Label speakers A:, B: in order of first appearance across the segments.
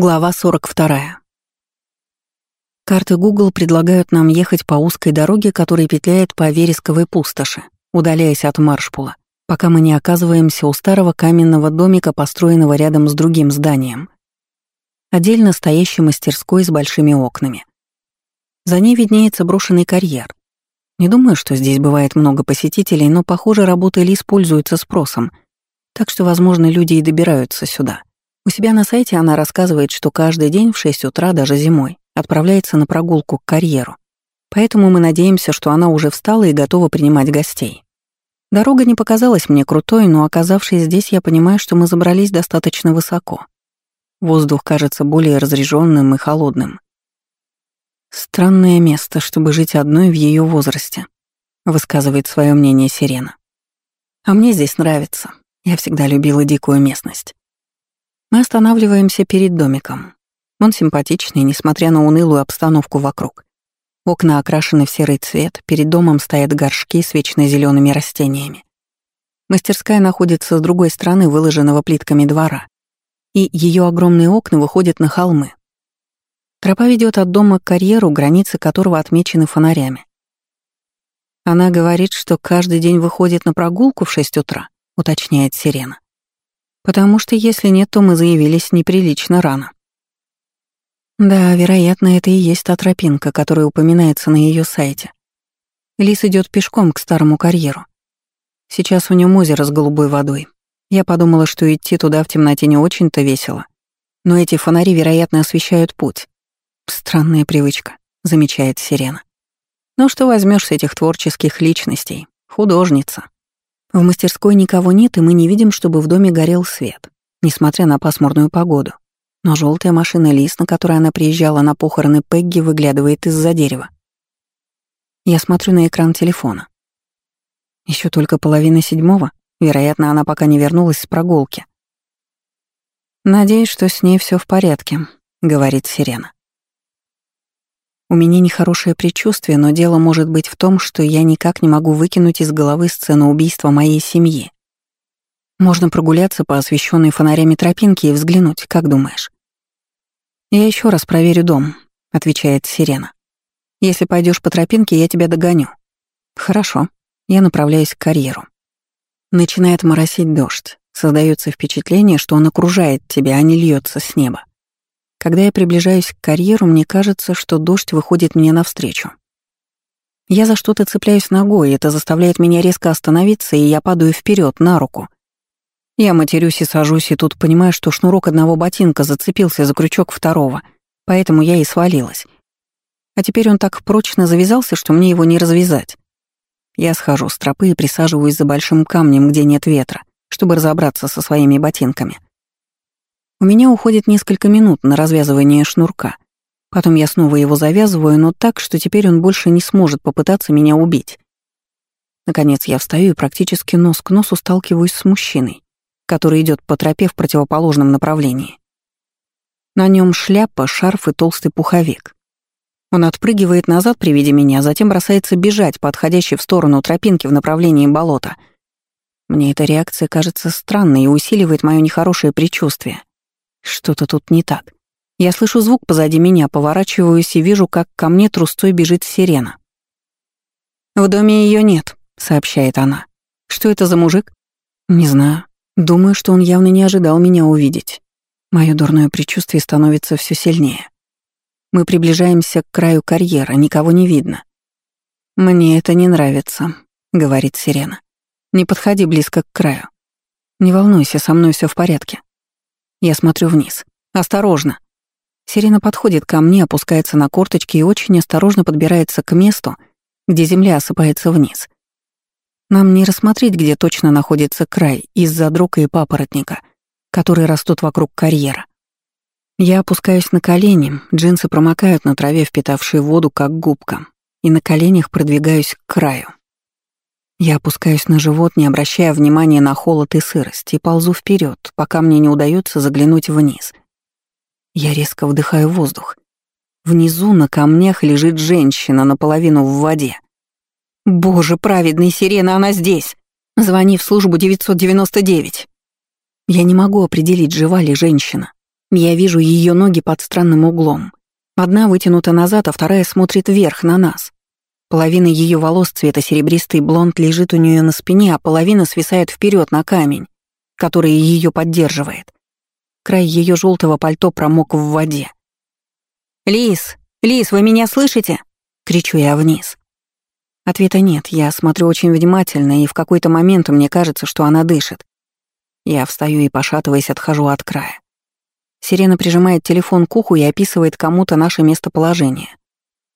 A: Глава 42. Карты Google предлагают нам ехать по узкой дороге, которая петляет по вересковой пустоши, удаляясь от маршпула, пока мы не оказываемся у старого каменного домика, построенного рядом с другим зданием. Отдельно стоящей мастерской с большими окнами. За ней виднеется брошенный карьер. Не думаю, что здесь бывает много посетителей, но, похоже, работа Лис пользуется спросом, так что, возможно, люди и добираются сюда. У себя на сайте она рассказывает, что каждый день в 6 утра, даже зимой, отправляется на прогулку к карьеру. Поэтому мы надеемся, что она уже встала и готова принимать гостей. Дорога не показалась мне крутой, но оказавшись здесь, я понимаю, что мы забрались достаточно высоко. Воздух кажется более разреженным и холодным. Странное место, чтобы жить одной в ее возрасте, высказывает свое мнение Сирена. А мне здесь нравится. Я всегда любила дикую местность. Мы останавливаемся перед домиком. Он симпатичный, несмотря на унылую обстановку вокруг. Окна окрашены в серый цвет, перед домом стоят горшки с вечно зелеными растениями. Мастерская находится с другой стороны выложенного плитками двора, и ее огромные окна выходят на холмы. Тропа ведет от дома к карьеру, границы которого отмечены фонарями. Она говорит, что каждый день выходит на прогулку в 6 утра, уточняет Сирена. Потому что если нет, то мы заявились неприлично рано. Да, вероятно, это и есть та тропинка, которая упоминается на ее сайте. Лис идет пешком к старому карьеру. Сейчас в нем озеро с голубой водой. Я подумала, что идти туда в темноте не очень-то весело. Но эти фонари, вероятно, освещают путь. Странная привычка, замечает Сирена. Ну что возьмешь с этих творческих личностей? Художница. В мастерской никого нет, и мы не видим, чтобы в доме горел свет, несмотря на пасмурную погоду. Но желтая машина Лис, на которой она приезжала на похороны Пегги, выглядывает из-за дерева. Я смотрю на экран телефона. Еще только половина седьмого. Вероятно, она пока не вернулась с прогулки. «Надеюсь, что с ней все в порядке», — говорит Сирена. У меня нехорошее предчувствие, но дело может быть в том, что я никак не могу выкинуть из головы сцену убийства моей семьи. Можно прогуляться по освещенной фонарями тропинке и взглянуть, как думаешь? Я еще раз проверю дом, отвечает Сирена. Если пойдешь по тропинке, я тебя догоню. Хорошо. Я направляюсь к карьеру. Начинает моросить дождь. Создается впечатление, что он окружает тебя, а не льется с неба. Когда я приближаюсь к карьеру, мне кажется, что дождь выходит мне навстречу. Я за что-то цепляюсь ногой, это заставляет меня резко остановиться, и я падаю вперед на руку. Я матерюсь и сажусь, и тут понимаю, что шнурок одного ботинка зацепился за крючок второго, поэтому я и свалилась. А теперь он так прочно завязался, что мне его не развязать. Я схожу с тропы и присаживаюсь за большим камнем, где нет ветра, чтобы разобраться со своими ботинками. У меня уходит несколько минут на развязывание шнурка. Потом я снова его завязываю, но так, что теперь он больше не сможет попытаться меня убить. Наконец я встаю и практически нос к носу сталкиваюсь с мужчиной, который идет по тропе в противоположном направлении. На нем шляпа, шарф и толстый пуховик. Он отпрыгивает назад при виде меня, затем бросается бежать по отходящей в сторону тропинки в направлении болота. Мне эта реакция кажется странной и усиливает мое нехорошее предчувствие. Что-то тут не так. Я слышу звук позади меня, поворачиваюсь и вижу, как ко мне трусцой бежит сирена. «В доме ее нет», — сообщает она. «Что это за мужик?» «Не знаю. Думаю, что он явно не ожидал меня увидеть. Мое дурное предчувствие становится все сильнее. Мы приближаемся к краю карьера, никого не видно. «Мне это не нравится», — говорит Сирена. «Не подходи близко к краю. Не волнуйся, со мной все в порядке. Я смотрю вниз. Осторожно. Сирена подходит ко мне, опускается на корточки и очень осторожно подбирается к месту, где земля осыпается вниз. Нам не рассмотреть, где точно находится край, из-за дрока и папоротника, которые растут вокруг карьера. Я опускаюсь на колени, джинсы промокают на траве, впитавшие воду, как губка, и на коленях продвигаюсь к краю. Я опускаюсь на живот, не обращая внимания на холод и сырость, и ползу вперед, пока мне не удается заглянуть вниз. Я резко вдыхаю воздух. Внизу на камнях лежит женщина наполовину в воде. «Боже, праведный сирена, она здесь! Звони в службу 999!» Я не могу определить, жива ли женщина. Я вижу ее ноги под странным углом. Одна вытянута назад, а вторая смотрит вверх на нас. Половина ее волос цвета серебристый блонд лежит у нее на спине, а половина свисает вперед на камень, который ее поддерживает. Край ее желтого пальто промок в воде. «Лис! Лис, вы меня слышите?» — кричу я вниз. Ответа нет, я смотрю очень внимательно, и в какой-то момент мне кажется, что она дышит. Я встаю и, пошатываясь, отхожу от края. Сирена прижимает телефон к уху и описывает кому-то наше местоположение.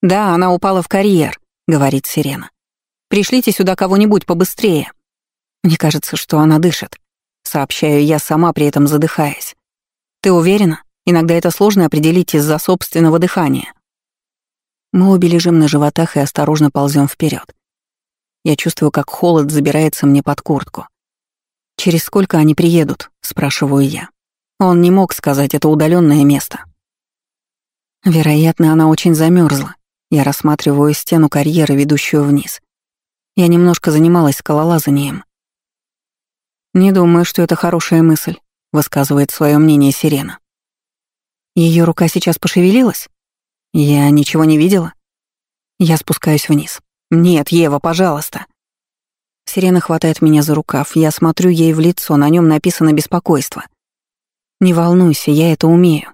A: «Да, она упала в карьер», — говорит Сирена. «Пришлите сюда кого-нибудь побыстрее». Мне кажется, что она дышит. Сообщаю я сама, при этом задыхаясь. «Ты уверена? Иногда это сложно определить из-за собственного дыхания». Мы обе лежим на животах и осторожно ползем вперед. Я чувствую, как холод забирается мне под куртку. «Через сколько они приедут?» — спрашиваю я. Он не мог сказать, это удаленное место. Вероятно, она очень замерзла. Я рассматриваю стену карьеры, ведущую вниз. Я немножко занималась скалолазанием. «Не думаю, что это хорошая мысль», — высказывает свое мнение Сирена. Ее рука сейчас пошевелилась? Я ничего не видела. Я спускаюсь вниз. «Нет, Ева, пожалуйста». Сирена хватает меня за рукав. Я смотрю ей в лицо, на нем написано «беспокойство». «Не волнуйся, я это умею».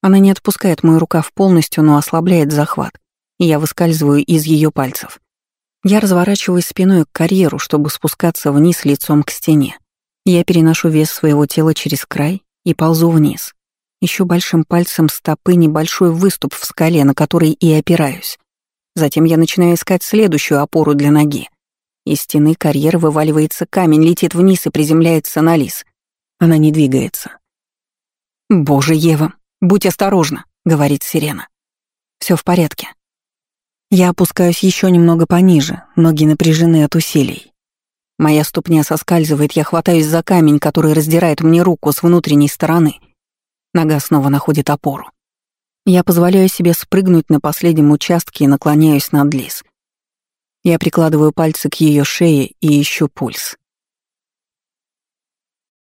A: Она не отпускает мой рукав полностью, но ослабляет захват, и я выскальзываю из ее пальцев. Я разворачиваюсь спиной к карьеру, чтобы спускаться вниз лицом к стене. Я переношу вес своего тела через край и ползу вниз. Еще большим пальцем стопы небольшой выступ в скале, на который и опираюсь. Затем я начинаю искать следующую опору для ноги. Из стены карьер вываливается камень, летит вниз и приземляется на лис. Она не двигается. «Боже, Ева, будь осторожна», — говорит Сирена. Все в порядке. Я опускаюсь еще немного пониже, ноги напряжены от усилий. Моя ступня соскальзывает, я хватаюсь за камень, который раздирает мне руку с внутренней стороны. Нога снова находит опору. Я позволяю себе спрыгнуть на последнем участке и наклоняюсь над лис. Я прикладываю пальцы к ее шее и ищу пульс.